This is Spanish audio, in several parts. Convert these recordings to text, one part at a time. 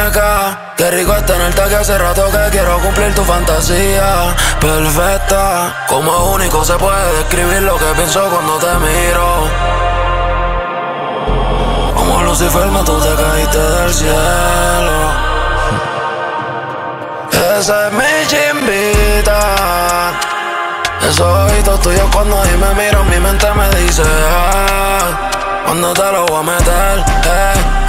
muñeca. Qué rico es tenerte que hace rato que quiero cumplir tu fantasía. Perfecta, como único se puede describir lo que pienso cuando te miro. Como Lucifer, tú te caíste del cielo. Esa es mi chimbita. Esos ojitos tuyos cuando ahí me miro, mi mente me dice, ah, cuando te lo voy a meter, eh.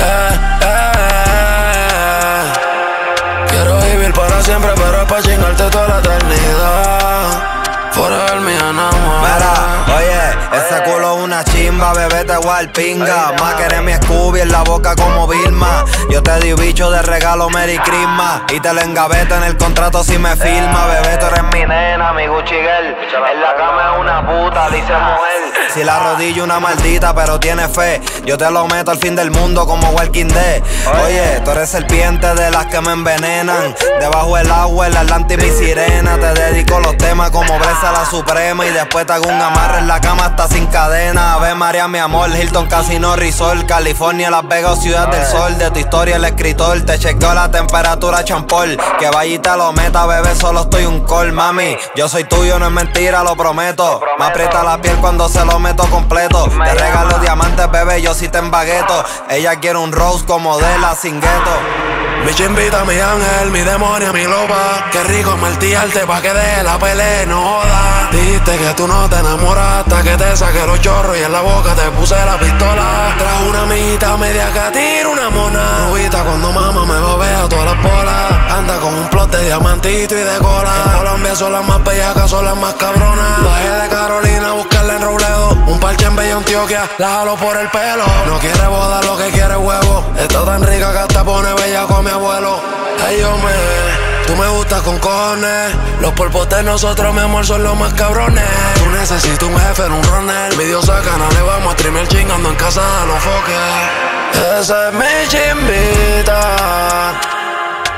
Siempre, pero para chingarte toda la eternidad. Forever mi Mira, oye, ese culo es una chimba, bebé te igual pinga. Más que mi Scooby en la boca como Vilma. Yo te di bicho de regalo Merry Christmas. Y te lo engaveto en el contrato si me firma. Bebé, tú eres mi nena, mi Gucci girl. En la cama es una puta, dice mujer. Si la rodilla una maldita, pero tiene fe. Yo te lo meto al fin del mundo como Walking Dead. Oye, tú eres serpiente de las que me envenenan. Debajo del agua, el Atlante y mi sirena. Te dedico los temas como Bresa la Suprema. Y después te hago un amarre en la cama hasta sin cadena. Ve María, mi amor, Hilton Casino Resort, California, Las Vegas, Ciudad del Sol. De tu historia el escritor te chequeó la temperatura champol. Que vaya y te lo meta, bebé, solo estoy un call, mami. Yo soy tuyo, no es mentira, lo prometo. Me aprieta la piel cuando se lo meto completo. Te regalo diamantes, bebé, yo sí te embagueto. Ella quiere un rose como de la sin mi chimbita, mi ángel, mi demonio, mi loba. Qué rico martillarte pa' que de la pelea no joda. Que tú no te enamoraste, que te saqué los chorros y en la boca te puse la pistola. Trajo una amiguita media gatira, una mona. Novita cuando mamá me babea todas las bolas. Anda con un plot de diamantito y de cola. En Colombia son las más bellacas, son las más cabronas. Bajé de Carolina a buscarla en Robledo. Un parche en Bella Antioquia, la jalo por el pelo. No quiere boda, lo que quiere huevo. Está tan rica que hasta pone bella con mi abuelo. Ay, yo me, gustas con cojones. Los polvos de nosotros, mi amor, son los más cabrones. Tú necesitas un jefe en un runner. No le vamos a streamer chingando en casa de los foques. Esa es mi chimbita.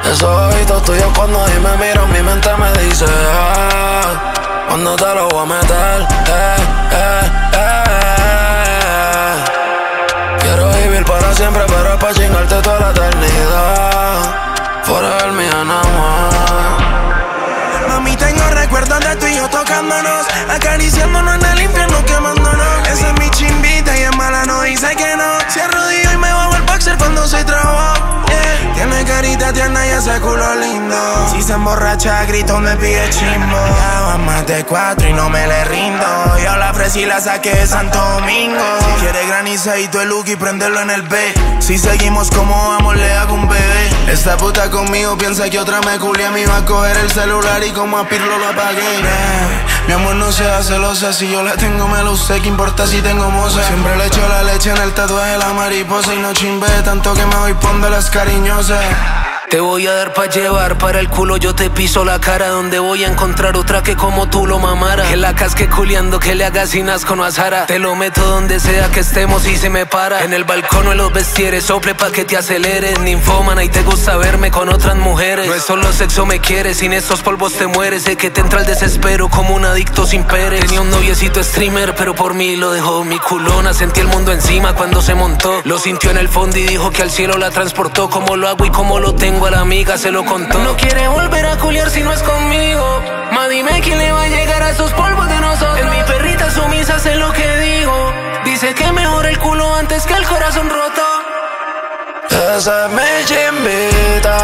Esos ojitos tuyos cuando ahí me miran, mi mente me dice, ah, cuando te lo voy a meter, eh, eh, eh. Quiero vivir para siempre, pero es para chingarte toda la eternidad. Forever mi más. Recuerdos de tú y yo tocándonos, acariciándonos en el infierno, quemándonos. Esa es mi chimbita y es mala, no dice que no. Se arrodillo y me bajo el boxer cuando se trabaja. Tiene carita tierna y ese culo lindo. Si se emborracha, grito, me pide chimbo. Ya más de cuatro y no me le rindo. Yo la ofrecí la saqué de Santo Domingo. Si quiere granizadito el look y prenderlo en el B. Si seguimos como vamos, le hago un bebé. Esta puta conmigo piensa que otra me culia. Me iba a coger el celular y como a Pirlo lo apagué. mi amor no se hace sé Si yo la tengo, me lo sé. ¿Qué importa si tengo moza? Siempre le echo la leche en el tatuaje la mariposa. Y no chimbe tanto que me voy pondo las cariñosas. Te voy a dar pa' llevar para el culo, yo te piso la cara donde voy a encontrar otra que como tú lo mamara. Que la casque culiando, que le hagas sin asco no azara. Te lo meto donde sea que estemos y se me para. En el balcón o en los vestieres, sople pa' que te aceleres. Ninfómana y te gusta verme con otras mujeres. No es solo sexo me quieres, sin estos polvos te mueres. Sé que te entra el desespero como un adicto sin peres. Tenía un noviecito streamer, pero por mí lo dejó mi culona. Sentí el mundo encima cuando se montó. Lo sintió en el fondo y dijo que al cielo la transportó. Como lo hago y como lo tengo la amiga se lo contó. No quiere volver a culiar si no es conmigo. Ma, dime quién le va a llegar a esos polvos de nosotros. En mi perrita sumisa sé lo que digo. Dice que mejor el culo antes que el corazón roto. Esa es mi chimbita.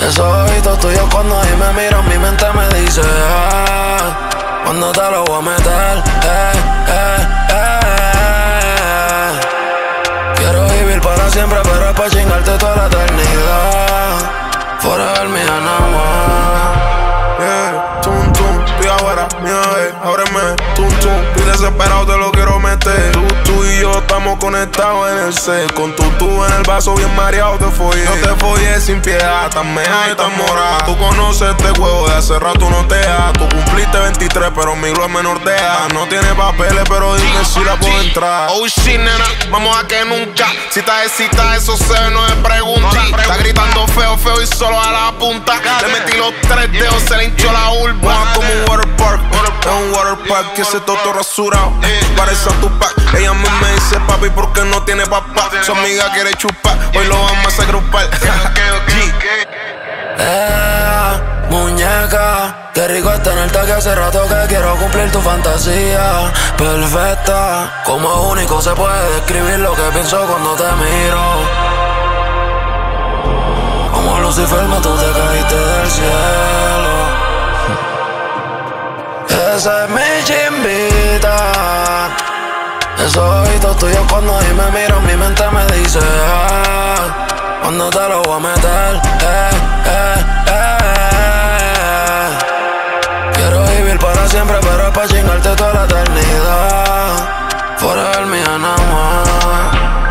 Esos ojitos tuyos cuando ahí me miran, mi mente me dice, ah, cuando te lo voy a meter, eh, eh, eh. Siempre, pero para chingarte toda la eternidad. Forever mi Anagua. Yeah, tum tum, estoy afuera, mira, eh, ábreme, tum tum, estoy desesperado, te lo quiero meter. Tú, tú y yo estamos conectados en el set, con tu tubo en el vaso bien mareado te follé. No te follé sin piedad, tan meja y tan morada. Tú conoces este juego, de hace rato no te da. Tú cumpliste 23, pero mi es menor de edad. No tiene papeles, pero dime si la puedo entrar. Oh shit, nena, vamos a que nunca. Si estás excita, eso se no es pregunta. Está gritando feo, feo y solo a la punta. Le metí los tres dedos, se le hinchó la urba. como un water park, es un water park que se todo rasurado. Parece a tu pack. Ella me, me dice papi porque no tiene papá. Su amiga quiere chupar. Hoy lo vamos a. Eh, qué rico es tenerte que hace rato que quiero cumplir tu fantasía perfecta. Como único se puede describir lo que pienso cuando te miro. Como Lucifer, tú te caíste del cielo. Esa es mi chimbita. Esos ojitos tuyos cuando ahí me miro, mi mente me dice, ah, cuando te lo voy a meter, eh, eh, siempre, pero para chingarte toda la eternidad. Forever nada más.